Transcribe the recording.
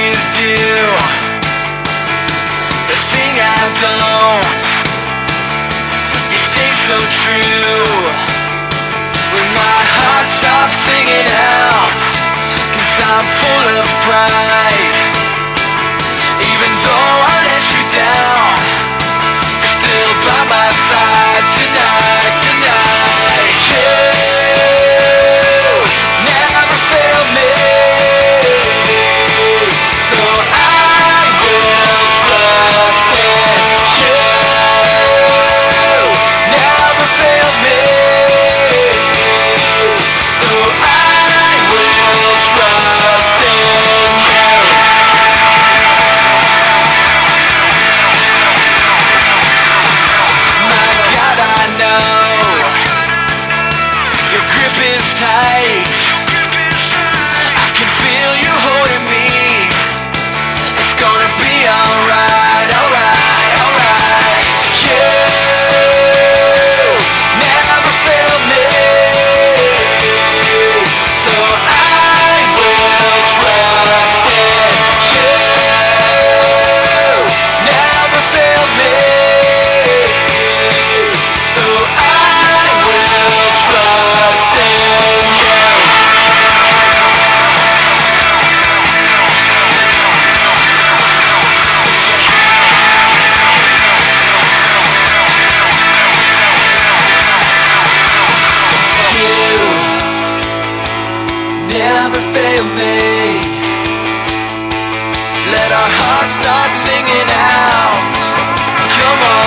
you do. The thing I don't. You stay so true. When my heart stops singing out Cause I'm full of pride. heart starts singing out. Come on.